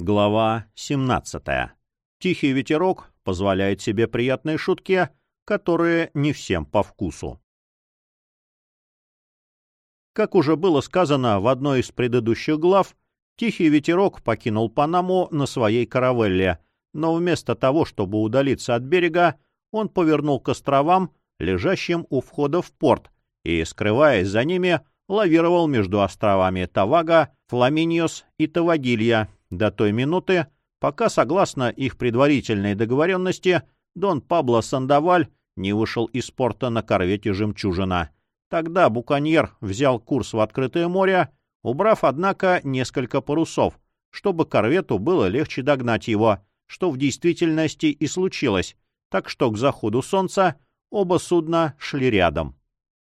Глава 17. Тихий ветерок позволяет себе приятные шутки, которые не всем по вкусу. Как уже было сказано в одной из предыдущих глав, Тихий ветерок покинул Панаму на своей каравелле, но вместо того, чтобы удалиться от берега, он повернул к островам, лежащим у входа в порт, и, скрываясь за ними, лавировал между островами Тавага, Фламиньос и Тавагилья, до той минуты, пока, согласно их предварительной договоренности, Дон Пабло Сандаваль не вышел из порта на корвете «Жемчужина». Тогда Буконьер взял курс в открытое море, убрав, однако, несколько парусов, чтобы корвету было легче догнать его, что в действительности и случилось, так что к заходу солнца оба судна шли рядом.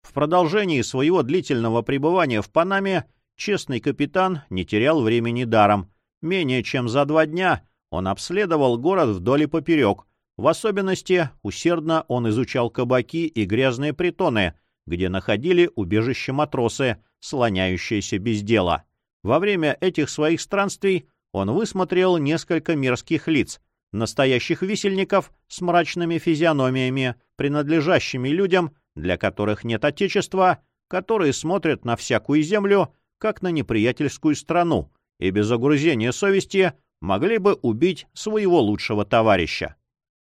В продолжении своего длительного пребывания в Панаме честный капитан не терял времени даром, Менее чем за два дня он обследовал город вдоль и поперек. В особенности усердно он изучал кабаки и грязные притоны, где находили убежище матросы, слоняющиеся без дела. Во время этих своих странствий он высмотрел несколько мерзких лиц, настоящих висельников с мрачными физиономиями, принадлежащими людям, для которых нет отечества, которые смотрят на всякую землю, как на неприятельскую страну, и без огрузения совести могли бы убить своего лучшего товарища.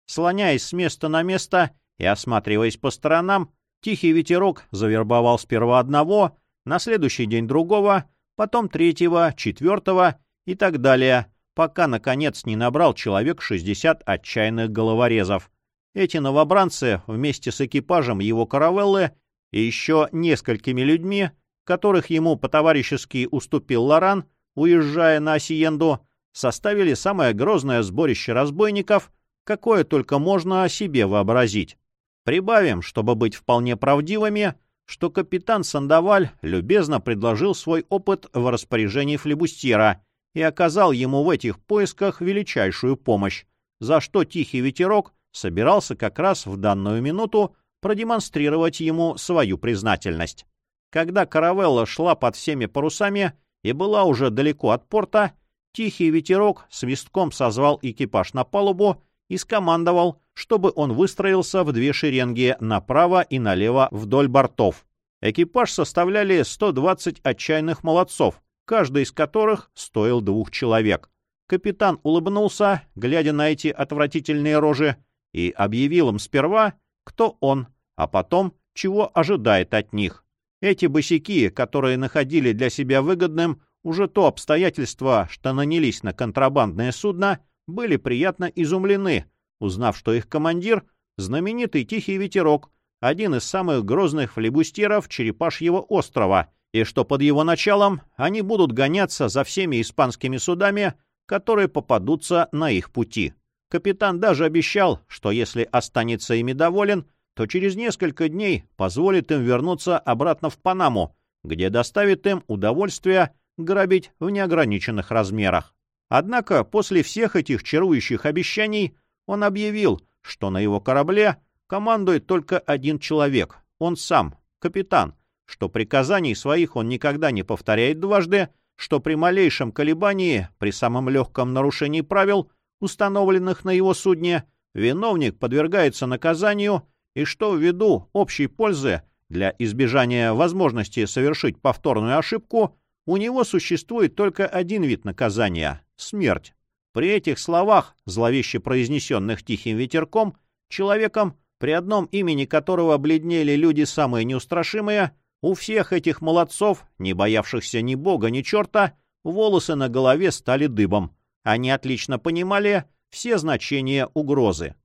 Слоняясь с места на место и осматриваясь по сторонам, тихий ветерок завербовал сперва одного, на следующий день другого, потом третьего, четвертого и так далее, пока, наконец, не набрал человек 60 отчаянных головорезов. Эти новобранцы вместе с экипажем его каравеллы и еще несколькими людьми, которых ему по-товарищески уступил Лоран, уезжая на Осиенду, составили самое грозное сборище разбойников, какое только можно о себе вообразить. Прибавим, чтобы быть вполне правдивыми, что капитан Сандаваль любезно предложил свой опыт в распоряжении флебустьера и оказал ему в этих поисках величайшую помощь, за что Тихий Ветерок собирался как раз в данную минуту продемонстрировать ему свою признательность. Когда каравелла шла под всеми парусами, и была уже далеко от порта, тихий ветерок свистком созвал экипаж на палубу и скомандовал, чтобы он выстроился в две шеренги направо и налево вдоль бортов. Экипаж составляли 120 отчаянных молодцов, каждый из которых стоил двух человек. Капитан улыбнулся, глядя на эти отвратительные рожи, и объявил им сперва, кто он, а потом, чего ожидает от них. Эти босяки, которые находили для себя выгодным уже то обстоятельство, что нанялись на контрабандное судно, были приятно изумлены, узнав, что их командир — знаменитый Тихий Ветерок, один из самых грозных флебустеров Черепашьего острова, и что под его началом они будут гоняться за всеми испанскими судами, которые попадутся на их пути. Капитан даже обещал, что если останется ими доволен — то через несколько дней позволит им вернуться обратно в Панаму, где доставит им удовольствие грабить в неограниченных размерах. Однако после всех этих чарующих обещаний он объявил, что на его корабле командует только один человек, он сам, капитан, что приказаний своих он никогда не повторяет дважды, что при малейшем колебании, при самом легком нарушении правил, установленных на его судне, виновник подвергается наказанию и что ввиду общей пользы для избежания возможности совершить повторную ошибку у него существует только один вид наказания — смерть. При этих словах, зловеще произнесенных тихим ветерком, человеком, при одном имени которого бледнели люди самые неустрашимые, у всех этих молодцов, не боявшихся ни бога, ни черта, волосы на голове стали дыбом. Они отлично понимали все значения угрозы.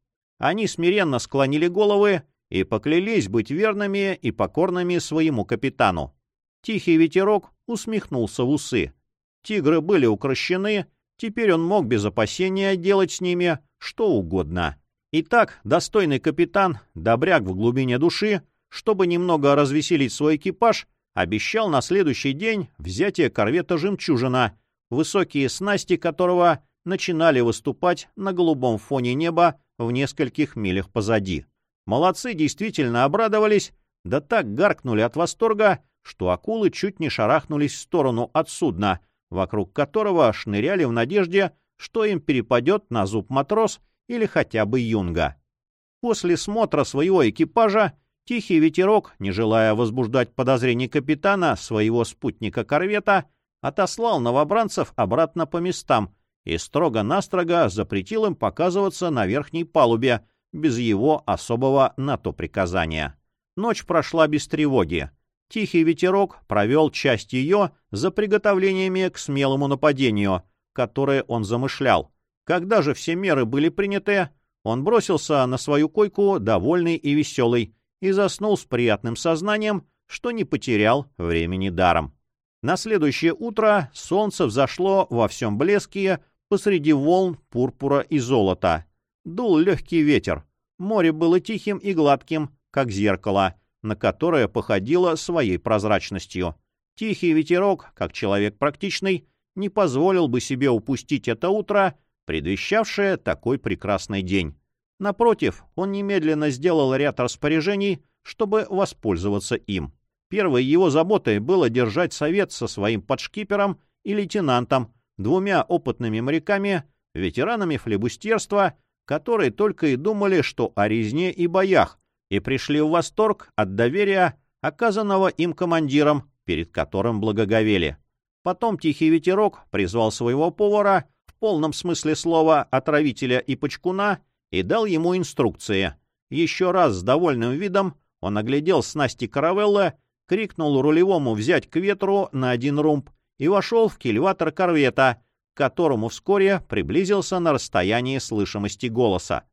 Они смиренно склонили головы и поклялись быть верными и покорными своему капитану. Тихий ветерок усмехнулся в усы. Тигры были укращены, теперь он мог без опасения делать с ними что угодно. Итак, достойный капитан, добряк в глубине души, чтобы немного развеселить свой экипаж, обещал на следующий день взятие корвета «Жемчужина», высокие снасти которого начинали выступать на голубом фоне неба в нескольких милях позади. Молодцы действительно обрадовались, да так гаркнули от восторга, что акулы чуть не шарахнулись в сторону от судна, вокруг которого шныряли в надежде, что им перепадет на зуб матрос или хотя бы юнга. После смотра своего экипажа Тихий ветерок, не желая возбуждать подозрений капитана, своего спутника-корвета, отослал новобранцев обратно по местам и строго-настрого запретил им показываться на верхней палубе без его особого на то приказания. Ночь прошла без тревоги. Тихий ветерок провел часть ее за приготовлениями к смелому нападению, которое он замышлял. Когда же все меры были приняты, он бросился на свою койку, довольный и веселый, и заснул с приятным сознанием, что не потерял времени даром. На следующее утро солнце взошло во всем блеске посреди волн пурпура и золота. Дул легкий ветер. Море было тихим и гладким, как зеркало, на которое походило своей прозрачностью. Тихий ветерок, как человек практичный, не позволил бы себе упустить это утро, предвещавшее такой прекрасный день. Напротив, он немедленно сделал ряд распоряжений, чтобы воспользоваться им. Первой его заботой было держать совет со своим подшкипером и лейтенантом, двумя опытными моряками, ветеранами флебустерства, которые только и думали, что о резне и боях, и пришли в восторг от доверия, оказанного им командиром, перед которым благоговели. Потом Тихий Ветерок призвал своего повара, в полном смысле слова отравителя и почкуна, и дал ему инструкции. Еще раз с довольным видом он оглядел снасти каравеллы, крикнул рулевому взять к ветру на один румб и вошел в кильватор корвета, которому вскоре приблизился на расстоянии слышимости голоса.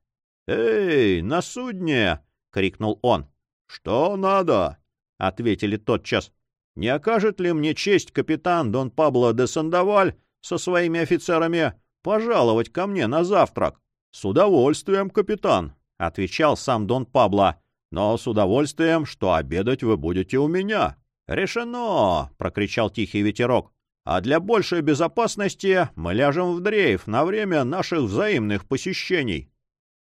«Эй, на судне!» — крикнул он. «Что надо?» — ответили тотчас. «Не окажет ли мне честь капитан Дон Пабло де Сандаваль со своими офицерами пожаловать ко мне на завтрак?» «С удовольствием, капитан», — отвечал сам Дон Пабло, «но с удовольствием, что обедать вы будете у меня». «Решено!» — прокричал тихий ветерок. «А для большей безопасности мы ляжем в дрейф на время наших взаимных посещений».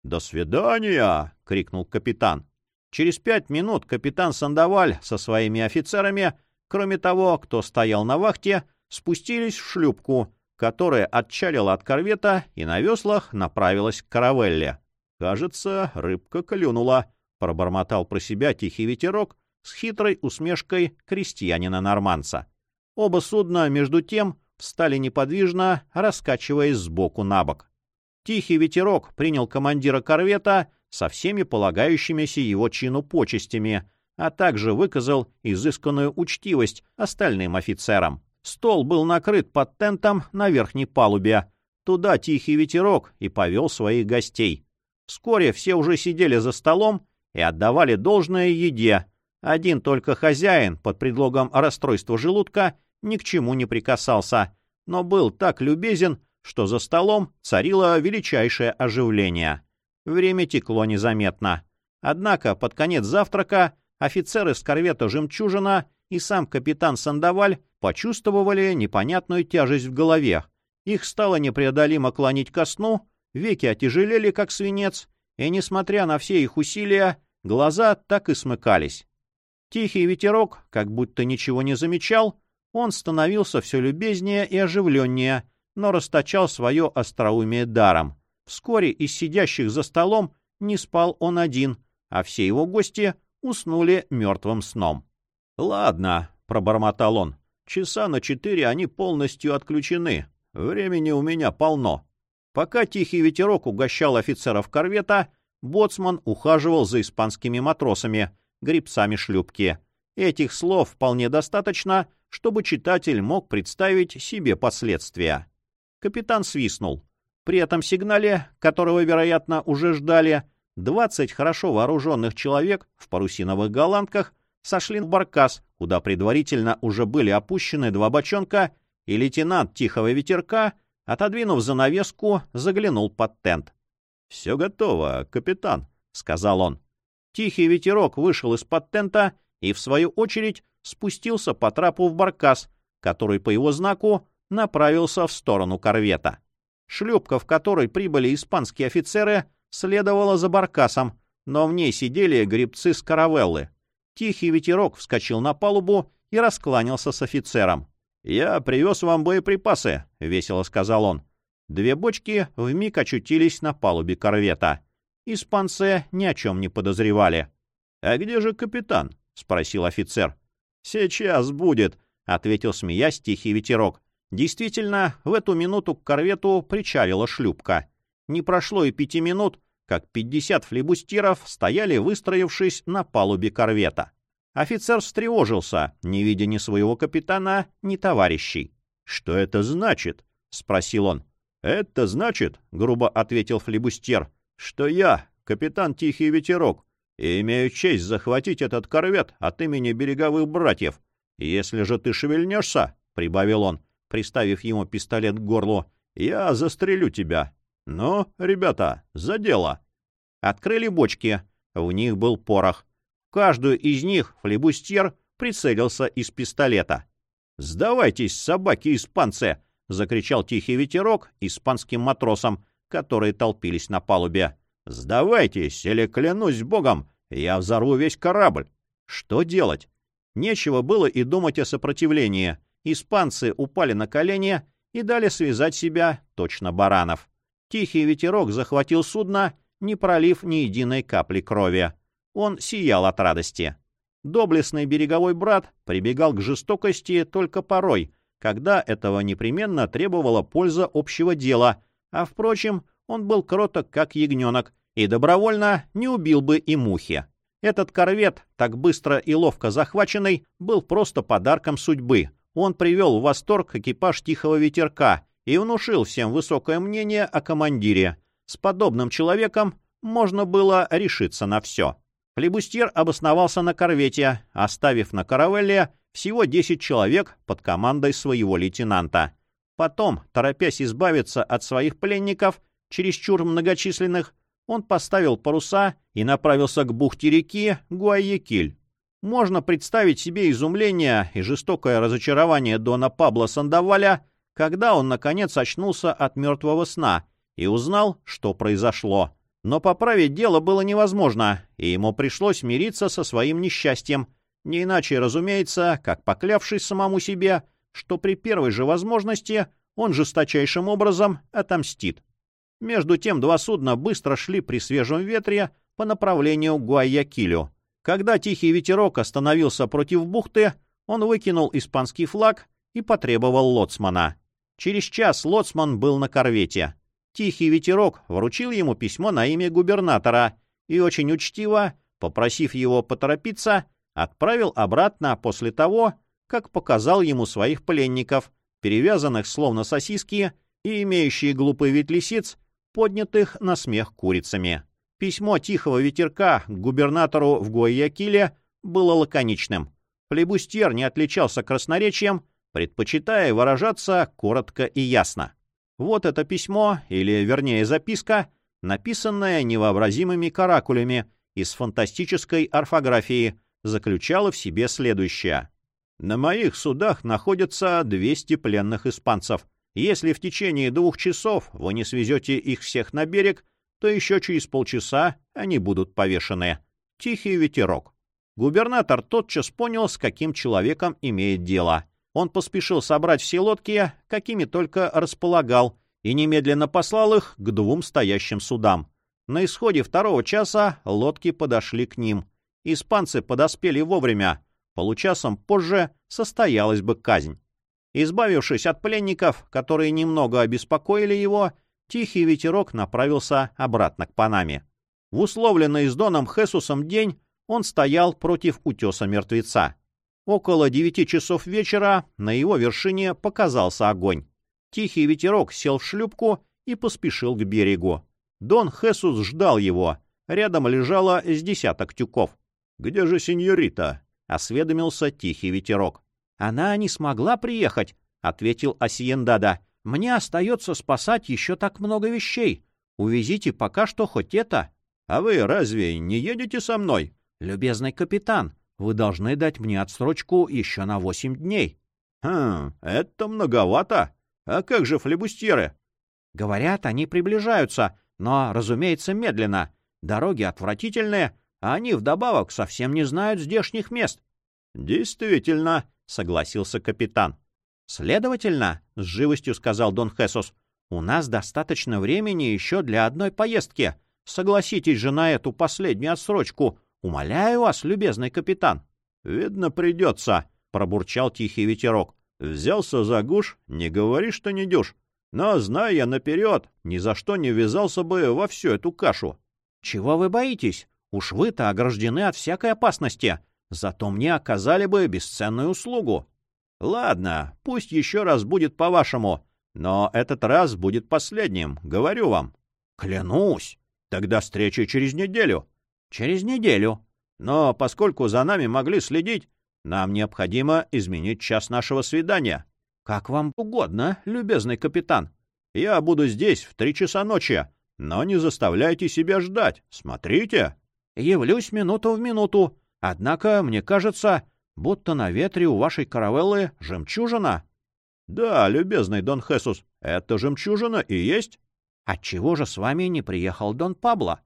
«До свидания!» — крикнул капитан. Через пять минут капитан Сандаваль со своими офицерами, кроме того, кто стоял на вахте, спустились в шлюпку, которая отчалила от корвета и на веслах направилась к каравелле. «Кажется, рыбка клюнула», — пробормотал про себя тихий ветерок с хитрой усмешкой крестьянина-норманца. Оба судна, между тем, встали неподвижно, раскачиваясь сбоку на бок. Тихий ветерок принял командира корвета со всеми полагающимися его чину почестями, а также выказал изысканную учтивость остальным офицерам. Стол был накрыт под тентом на верхней палубе. Туда тихий ветерок и повел своих гостей. Вскоре все уже сидели за столом и отдавали должное еде. Один только хозяин под предлогом расстройства желудка ни к чему не прикасался, но был так любезен, что за столом царило величайшее оживление. Время текло незаметно. Однако под конец завтрака офицеры с корвета «Жемчужина» и сам капитан Сандаваль почувствовали непонятную тяжесть в голове. Их стало непреодолимо клонить ко сну, веки отяжелели, как свинец, и, несмотря на все их усилия, глаза так и смыкались. Тихий ветерок, как будто ничего не замечал, он становился все любезнее и оживленнее, но расточал свое остроумие даром. Вскоре из сидящих за столом не спал он один, а все его гости уснули мертвым сном. — Ладно, — пробормотал он, — часа на четыре они полностью отключены. Времени у меня полно. Пока тихий ветерок угощал офицеров корвета, боцман ухаживал за испанскими матросами, грибцами шлюпки. Этих слов вполне достаточно, чтобы читатель мог представить себе последствия. Капитан свистнул. При этом сигнале, которого, вероятно, уже ждали, двадцать хорошо вооруженных человек в парусиновых голландках сошли в баркас, куда предварительно уже были опущены два бочонка, и лейтенант Тихого Ветерка, отодвинув занавеску, заглянул под тент. — Все готово, капитан, — сказал он. Тихий Ветерок вышел из-под тента и, в свою очередь, спустился по трапу в баркас, который по его знаку направился в сторону корвета. Шлюпка, в которой прибыли испанские офицеры, следовала за баркасом, но в ней сидели грибцы с каравеллы. Тихий ветерок вскочил на палубу и раскланялся с офицером. — Я привез вам боеприпасы, — весело сказал он. Две бочки вмиг очутились на палубе корвета. Испанцы ни о чем не подозревали. — А где же капитан? — спросил офицер. — Сейчас будет, — ответил, смеясь, тихий ветерок. Действительно, в эту минуту к корвету причалила шлюпка. Не прошло и пяти минут, как пятьдесят флебустиров стояли, выстроившись на палубе корвета. Офицер встревожился, не видя ни своего капитана, ни товарищей. — Что это значит? — спросил он. — Это значит, — грубо ответил флебустьер, — что я, капитан Тихий Ветерок, и имею честь захватить этот корвет от имени береговых братьев. Если же ты шевельнешься, — прибавил он, приставив ему пистолет к горлу, — я застрелю тебя. Ну, ребята, за дело. Открыли бочки. В них был порох. В каждую из них флебустьер прицелился из пистолета. «Сдавайтесь, собаки-испанцы!» — закричал тихий ветерок испанским матросам, которые толпились на палубе. «Сдавайтесь, или, клянусь богом, я взорву весь корабль!» Что делать? Нечего было и думать о сопротивлении. Испанцы упали на колени и дали связать себя точно баранов. Тихий ветерок захватил судно, не пролив ни единой капли крови. Он сиял от радости. Доблестный береговой брат прибегал к жестокости только порой, когда этого непременно требовала польза общего дела, а, впрочем, он был кроток, как ягненок, и добровольно не убил бы и мухи. Этот корвет, так быстро и ловко захваченный, был просто подарком судьбы. Он привел в восторг экипаж Тихого Ветерка и внушил всем высокое мнение о командире. С подобным человеком можно было решиться на все. Флебустьер обосновался на корвете, оставив на каравелле всего 10 человек под командой своего лейтенанта. Потом, торопясь избавиться от своих пленников, чересчур многочисленных, он поставил паруса и направился к бухте реки Гуайекиль. Можно представить себе изумление и жестокое разочарование Дона Пабло Сандаваля, когда он, наконец, очнулся от мертвого сна и узнал, что произошло. Но поправить дело было невозможно, и ему пришлось мириться со своим несчастьем, не иначе, разумеется, как поклявшись самому себе, что при первой же возможности он жесточайшим образом отомстит. Между тем два судна быстро шли при свежем ветре по направлению к Гуайякилю. Когда тихий ветерок остановился против бухты, он выкинул испанский флаг и потребовал лоцмана. Через час лоцман был на корвете. Тихий ветерок вручил ему письмо на имя губернатора и очень учтиво, попросив его поторопиться, отправил обратно после того, как показал ему своих пленников, перевязанных словно сосиски и имеющие глупый вид лисиц, поднятых на смех курицами. Письмо тихого ветерка к губернатору в Гуайякиле было лаконичным. Флебустьер не отличался красноречием, предпочитая выражаться коротко и ясно. Вот это письмо, или, вернее, записка, написанная невообразимыми каракулями из фантастической орфографии, заключала в себе следующее. «На моих судах находятся 200 пленных испанцев. Если в течение двух часов вы не свезете их всех на берег, то еще через полчаса они будут повешены. Тихий ветерок». Губернатор тотчас понял, с каким человеком имеет дело — он поспешил собрать все лодки, какими только располагал, и немедленно послал их к двум стоящим судам. На исходе второго часа лодки подошли к ним. Испанцы подоспели вовремя. Получасом позже состоялась бы казнь. Избавившись от пленников, которые немного обеспокоили его, тихий ветерок направился обратно к Панаме. В условленный с Доном Хесусом день он стоял против утеса мертвеца. Около девяти часов вечера на его вершине показался огонь. Тихий ветерок сел в шлюпку и поспешил к берегу. Дон Хесус ждал его. Рядом лежало с десяток тюков. — Где же сеньорита? — осведомился тихий ветерок. — Она не смогла приехать, — ответил Асиендада. — Мне остается спасать еще так много вещей. Увезите пока что хоть это. — А вы разве не едете со мной? — Любезный капитан, вы должны дать мне отсрочку еще на восемь дней. — Хм, это многовато. А как же флебустьеры? — Говорят, они приближаются, но, разумеется, медленно. Дороги отвратительные, а они вдобавок совсем не знают здешних мест. — Действительно, — согласился капитан. — Следовательно, — с живостью сказал Дон Хесус, У нас достаточно времени еще для одной поездки. Согласитесь же на эту последнюю отсрочку. Умоляю вас, любезный капитан. — Видно, придется, — пробурчал тихий ветерок. — Взялся за гуш, не говори, что не дюшь. Но, зная я наперед, ни за что не ввязался бы во всю эту кашу. — Чего вы боитесь? Уж вы-то ограждены от всякой опасности. Зато мне оказали бы бесценную услугу. — Ладно, пусть еще раз будет по-вашему, но этот раз будет последним, говорю вам. — Клянусь. Тогда встреча через неделю. — Через неделю. Но поскольку за нами могли следить, нам необходимо изменить час нашего свидания. — Как вам угодно, любезный капитан. Я буду здесь в три часа ночи, но не заставляйте себя ждать. Смотрите. Явлюсь минуту в минуту. Однако, мне кажется, будто на ветре у вашей каравеллы жемчужина. — Да, любезный Дон Хесус, это жемчужина и есть. Отчего же с вами не приехал Дон Пабло?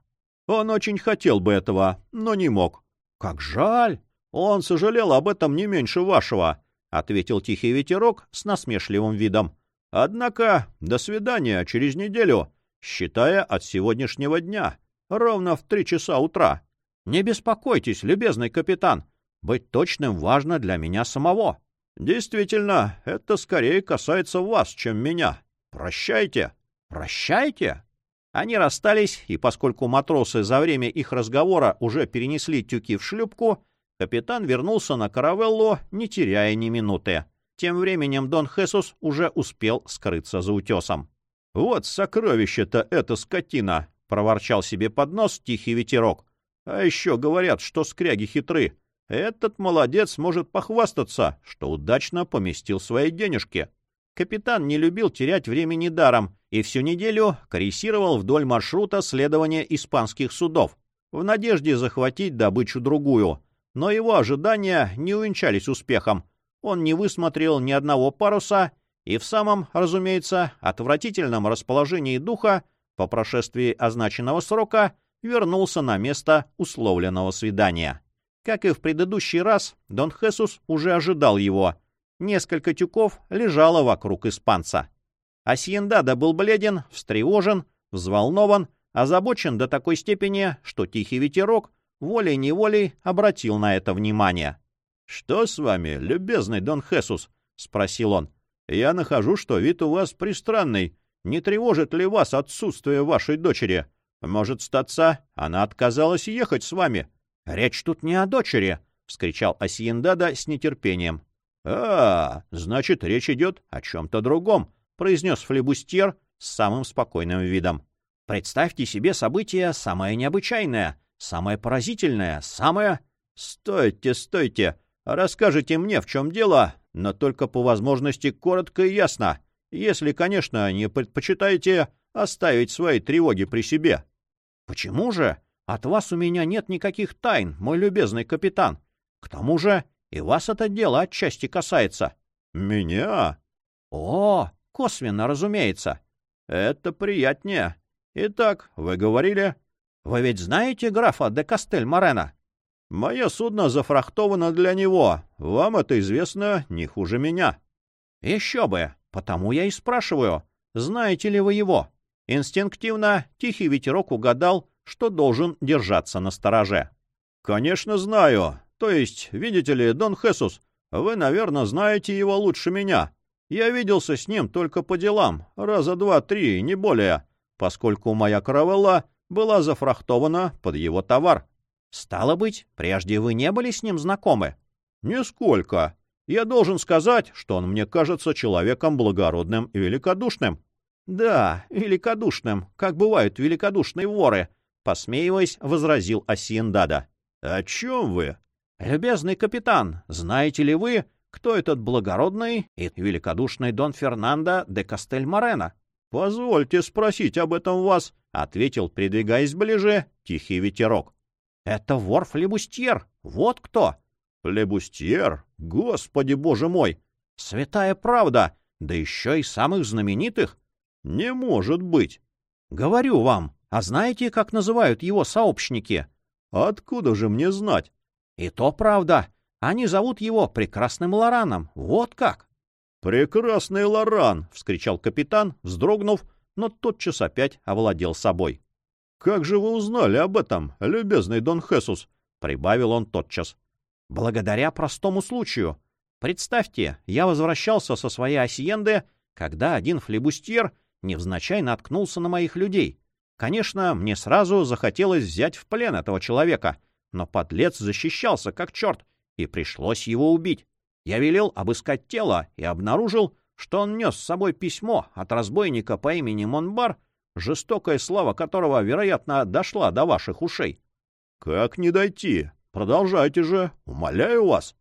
Он очень хотел бы этого, но не мог. — Как жаль! Он сожалел об этом не меньше вашего, — ответил тихий ветерок с насмешливым видом. — Однако, до свидания через неделю, считая от сегодняшнего дня, ровно в три часа утра. Не беспокойтесь, любезный капитан, быть точным важно для меня самого. Действительно, это скорее касается вас, чем меня. Прощайте. «Прощайте!» Они расстались, и поскольку матросы за время их разговора уже перенесли тюки в шлюпку, капитан вернулся на каравеллу, не теряя ни минуты. Тем временем Дон Хесус уже успел скрыться за утесом. «Вот сокровище-то эта скотина!» — проворчал себе под нос тихий ветерок. «А еще говорят, что скряги хитры. Этот молодец может похвастаться, что удачно поместил свои денежки». Капитан не любил терять времени даром и всю неделю корректировал вдоль маршрута следования испанских судов в надежде захватить добычу другую. Но его ожидания не увенчались успехом. Он не высмотрел ни одного паруса и в самом, разумеется, отвратительном расположении духа по прошествии означенного срока вернулся на место условленного свидания. Как и в предыдущий раз, Дон Хесус уже ожидал его — Несколько тюков лежало вокруг испанца. Асьендада был бледен, встревожен, взволнован, озабочен до такой степени, что тихий ветерок волей-неволей обратил на это внимание. — Что с вами, любезный Дон Хесус? — спросил он. — Я нахожу, что вид у вас пристранный. Не тревожит ли вас отсутствие вашей дочери? Может, статься, она отказалась ехать с вами? — Речь тут не о дочери! — вскричал Асьендада с нетерпением. «А, значит, речь идет о чем-то другом», — произнес флебустьер с самым спокойным видом. «Представьте себе событие самое необычайное, самое поразительное, самое...» «Стойте, стойте! Расскажите мне, в чем дело, но только по возможности коротко и ясно, если, конечно, не предпочитаете оставить свои тревоги при себе». «Почему же? От вас у меня нет никаких тайн, мой любезный капитан. К тому же и вас это дело отчасти касается. — Меня? — О, косвенно, разумеется. — Это приятнее. Итак, вы говорили... — Вы ведь знаете графа де Кастель-Морена? — Мое судно зафрахтовано для него. Вам это известно не хуже меня. — Еще бы. Потому я и спрашиваю. Знаете ли вы его? Инстинктивно тихий ветерок угадал, что должен держаться на стороже. — Конечно, знаю. То есть, видите ли, Дон Хесус, вы, наверное, знаете его лучше меня. Я виделся с ним только по делам, раза два-три, не более, поскольку моя каравелла была зафрахтована под его товар. Стало быть, прежде вы не были с ним знакомы? Нисколько. Я должен сказать, что он мне кажется человеком благородным и великодушным. Да, великодушным, как бывают великодушные воры, посмеиваясь, возразил Асиендада. О чем вы? «Любезный капитан, знаете ли вы, кто этот благородный и великодушный Дон Фернандо де Кастель-Морено?» «Позвольте спросить об этом вас», — ответил, придвигаясь ближе, тихий ветерок. «Это вор Флебустьер, вот кто!» «Флебустьер? Господи, боже мой! Святая правда, да еще и самых знаменитых!» «Не может быть!» «Говорю вам, а знаете, как называют его сообщники?» «Откуда же мне знать?» И то правда. Они зовут его прекрасным Лораном. Вот как. «Прекрасный Лоран!» — вскричал капитан, вздрогнув, но тотчас опять овладел собой. «Как же вы узнали об этом, любезный Дон Хесус?» — прибавил он тотчас. «Благодаря простому случаю. Представьте, я возвращался со своей осиенды, когда один флебустьер невзначай наткнулся на моих людей. Конечно, мне сразу захотелось взять в плен этого человека, но подлец защищался как черт, и пришлось его убить. Я велел обыскать тело и обнаружил, что он нес с собой письмо от разбойника по имени Монбар, жестокая слава которого, вероятно, дошла до ваших ушей. — Как не дойти? Продолжайте же, умоляю вас.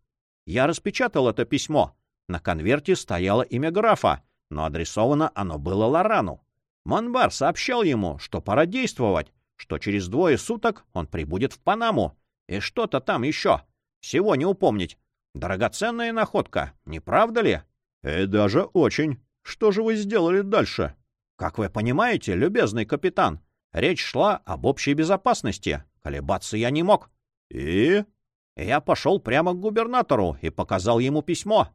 Я распечатал это письмо. На конверте стояло имя графа, но адресовано оно было Лорану. Монбар сообщал ему, что пора действовать, что через двое суток он прибудет в Панаму, и что-то там еще. Всего не упомнить. Драгоценная находка, не правда ли? Э, даже очень. Что же вы сделали дальше? Как вы понимаете, любезный капитан, речь шла об общей безопасности. Колебаться я не мог. И? Я пошел прямо к губернатору и показал ему письмо.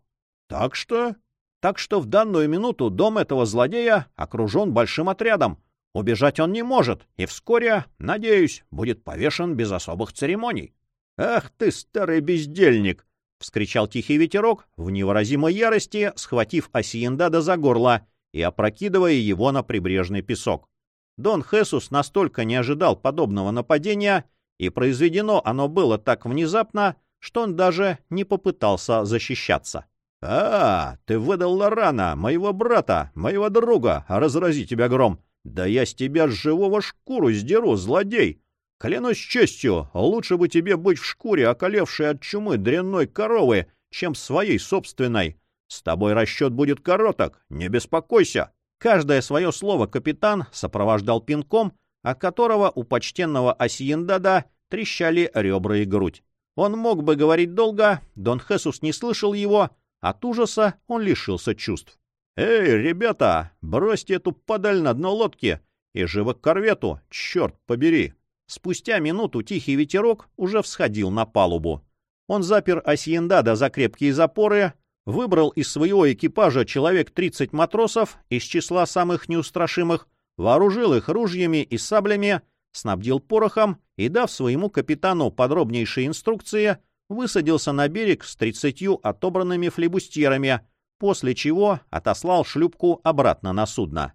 Так что? Так что в данную минуту дом этого злодея окружен большим отрядом. Убежать он не может, и вскоре, надеюсь, будет повешен без особых церемоний. — Ах ты, старый бездельник! — вскричал тихий ветерок, в невыразимой ярости схватив Осиендада за горло и опрокидывая его на прибрежный песок. Дон Хесус настолько не ожидал подобного нападения, и произведено оно было так внезапно, что он даже не попытался защищаться. — А, ты выдал Лорана, моего брата, моего друга, разрази тебя гром! Да я с тебя живого шкуру сдеру, злодей! Клянусь честью, лучше бы тебе быть в шкуре, околевшей от чумы дрянной коровы, чем своей собственной. С тобой расчет будет короток, не беспокойся. Каждое свое слово капитан сопровождал пинком, от которого у почтенного Осиендада трещали ребра и грудь. Он мог бы говорить долго, Дон Хесус не слышал его, от ужаса он лишился чувств. «Эй, ребята, бросьте эту падаль на дно лодки и живо к корвету, черт побери!» Спустя минуту тихий ветерок уже всходил на палубу. Он запер Асьендада за крепкие запоры, выбрал из своего экипажа человек 30 матросов из числа самых неустрашимых, вооружил их ружьями и саблями, снабдил порохом и, дав своему капитану подробнейшие инструкции, высадился на берег с тридцатью отобранными флебустьерами, после чего отослал шлюпку обратно на судно.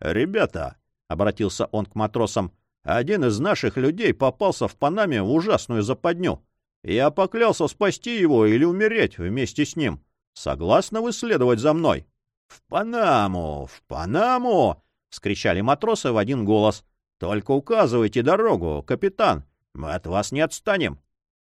«Ребята», — обратился он к матросам, один из наших людей попался в Панаме в ужасную западню. Я поклялся спасти его или умереть вместе с ним. Согласны вы следовать за мной? — В Панаму! В Панаму! — скричали матросы в один голос. — Только указывайте дорогу, капитан. Мы от вас не отстанем. —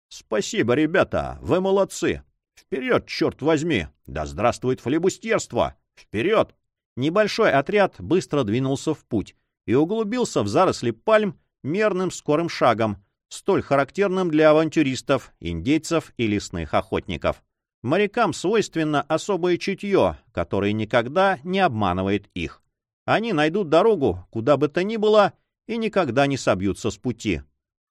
Спасибо, ребята, вы молодцы. Вперед, черт возьми! Да здравствует флебустьерство! Вперед! Небольшой отряд быстро двинулся в путь и углубился в заросли пальм мерным скорым шагом, столь характерным для авантюристов, индейцев и лесных охотников. Морякам свойственно особое чутье, которое никогда не обманывает их. Они найдут дорогу, куда бы то ни было, и никогда не собьются с пути.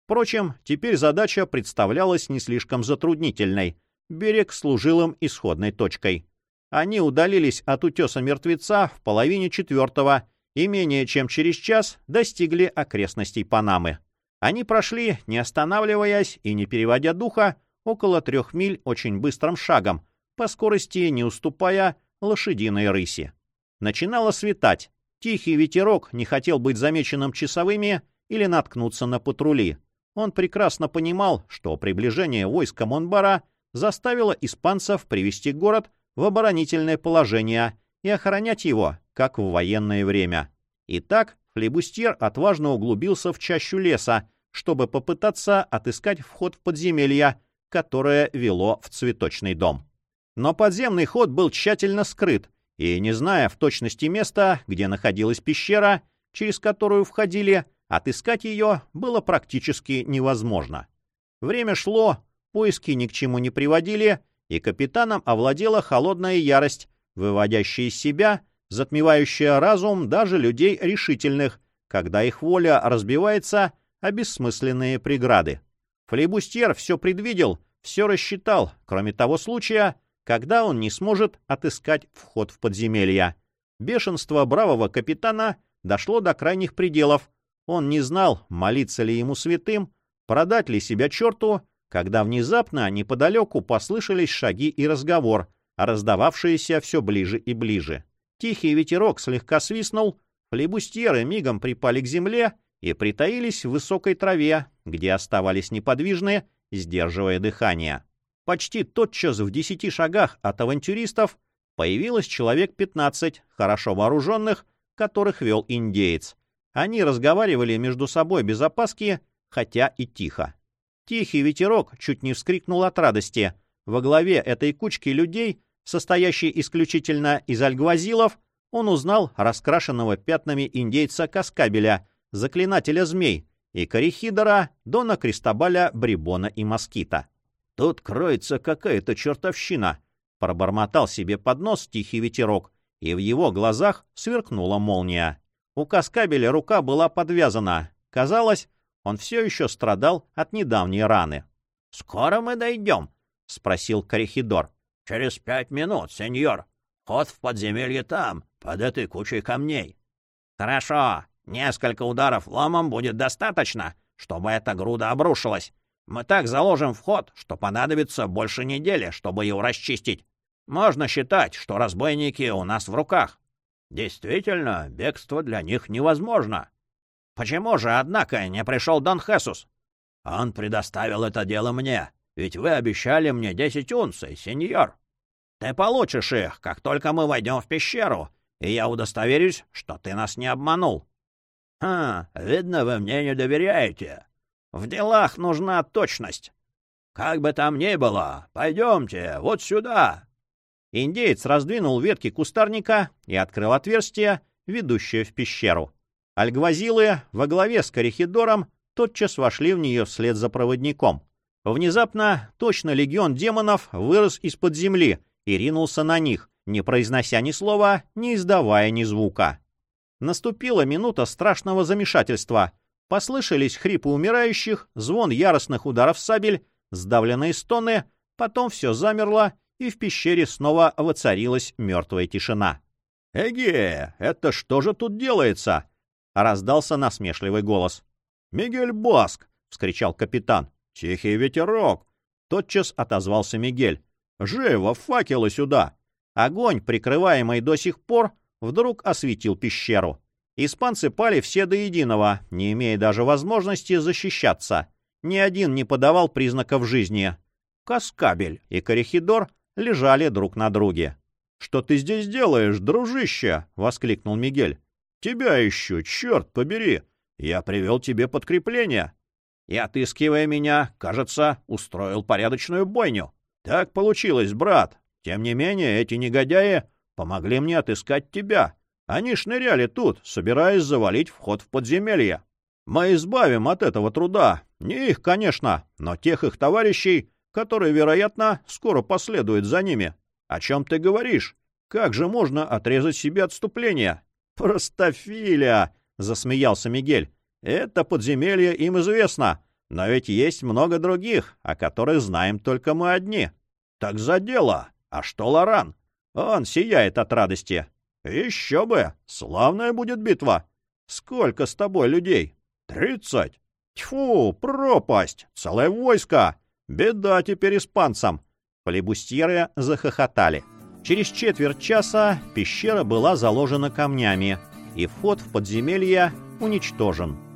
Впрочем, теперь задача представлялась не слишком затруднительной. Берег служил им исходной точкой. Они удалились от утеса мертвеца в половине четвертого и менее чем через час достигли окрестностей Панамы. Они прошли, не останавливаясь и не переводя духа, около трех миль очень быстрым шагом, по скорости не уступая лошадиной рыси. Начинало светать. Тихий ветерок не хотел быть замеченным часовыми или наткнуться на патрули. Он прекрасно понимал, что приближение войска Монбара заставило испанцев привести город в оборонительное положение и охранять его, как в военное время. Итак, флебустьер отважно углубился в чащу леса, чтобы попытаться отыскать вход в подземелье, которое вело в цветочный дом. Но подземный ход был тщательно скрыт, и, не зная в точности места, где находилась пещера, через которую входили, отыскать ее было практически невозможно. Время шло, поиски ни к чему не приводили, и капитаном овладела холодная ярость, выводящая из себя затмевающая разум даже людей решительных, когда их воля разбивается о бессмысленные преграды. Флейбустьер все предвидел, все рассчитал, кроме того случая, когда он не сможет отыскать вход в подземелье. Бешенство бравого капитана дошло до крайних пределов. Он не знал, молиться ли ему святым, продать ли себя черту, когда внезапно неподалеку послышались шаги и разговор, раздававшиеся все ближе и ближе. Тихий ветерок слегка свистнул, флебустьеры мигом припали к земле и притаились в высокой траве, где оставались неподвижные, сдерживая дыхание. Почти тотчас в десяти шагах от авантюристов появилось человек пятнадцать, хорошо вооруженных, которых вел индеец. Они разговаривали между собой без опаски, хотя и тихо. Тихий ветерок чуть не вскрикнул от радости. Во главе этой кучки людей, состоящей исключительно из альгвазилов, он узнал раскрашенного пятнами индейца Каскабеля, заклинателя змей, и корихидора Дона Кристобаля, Брибона и Москита. Тут кроется какая-то чертовщина, — пробормотал себе под нос тихий ветерок, и в его глазах сверкнула молния. У Каскабеля рука была подвязана. Казалось, он все еще страдал от недавней раны. — Скоро мы дойдем? — спросил Корихидор. — Через пять минут, сеньор. Ход в подземелье там, под этой кучей камней. — Хорошо. Несколько ударов ломом будет достаточно, чтобы эта груда обрушилась. Мы так заложим вход, что понадобится больше недели, чтобы его расчистить. Можно считать, что разбойники у нас в руках. Действительно, бегство для них невозможно. Почему же, однако, не пришел Дон Хесус? Он предоставил это дело мне, ведь вы обещали мне десять унций, сеньор. Ты получишь их, как только мы войдем в пещеру, и я удостоверюсь, что ты нас не обманул. — Ха, видно, вы мне не доверяете. В делах нужна точность. Как бы там ни было, пойдемте вот сюда. Индеец раздвинул ветки кустарника и открыл отверстие, ведущее в пещеру. Альгвазилы во главе с Корихидором тотчас вошли в нее вслед за проводником. Внезапно точно легион демонов вырос из-под земли и ринулся на них, не произнося ни слова, не издавая ни звука. Наступила минута страшного замешательства — Послышались хрипы умирающих, звон яростных ударов сабель, сдавленные стоны, потом все замерло, и в пещере снова воцарилась мертвая тишина. «Эге, это что же тут делается?» — раздался насмешливый голос. «Мигель Баск!» — вскричал капитан. «Тихий ветерок!» — тотчас отозвался Мигель. «Живо, факелы сюда!» Огонь, прикрываемый до сих пор, вдруг осветил пещеру. Испанцы пали все до единого, не имея даже возможности защищаться. Ни один не подавал признаков жизни. Каскабель и Корихидор лежали друг на друге. — Что ты здесь делаешь, дружище? — воскликнул Мигель. — Тебя ищу, черт побери! Я привел тебе подкрепление. И, отыскивая меня, кажется, устроил порядочную бойню. Так получилось, брат. Тем не менее, эти негодяи помогли мне отыскать тебя. Они шныряли тут, собираясь завалить вход в подземелье. Мы избавим от этого труда. Не их, конечно, но тех их товарищей, которые, вероятно, скоро последуют за ними. О чем ты говоришь? Как же можно отрезать себе отступление? Простофиля! — засмеялся Мигель. Это подземелье им известно, но ведь есть много других, о которых знаем только мы одни. Так за дело. А что Лоран? Он сияет от радости. «Еще бы! Славная будет битва! Сколько с тобой людей? Тридцать! Тьфу, пропасть! Целое войско! Беда теперь испанцам!» Флебустьеры захохотали. Через четверть часа пещера была заложена камнями, и вход в подземелье уничтожен.